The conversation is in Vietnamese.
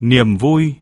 niềm vui.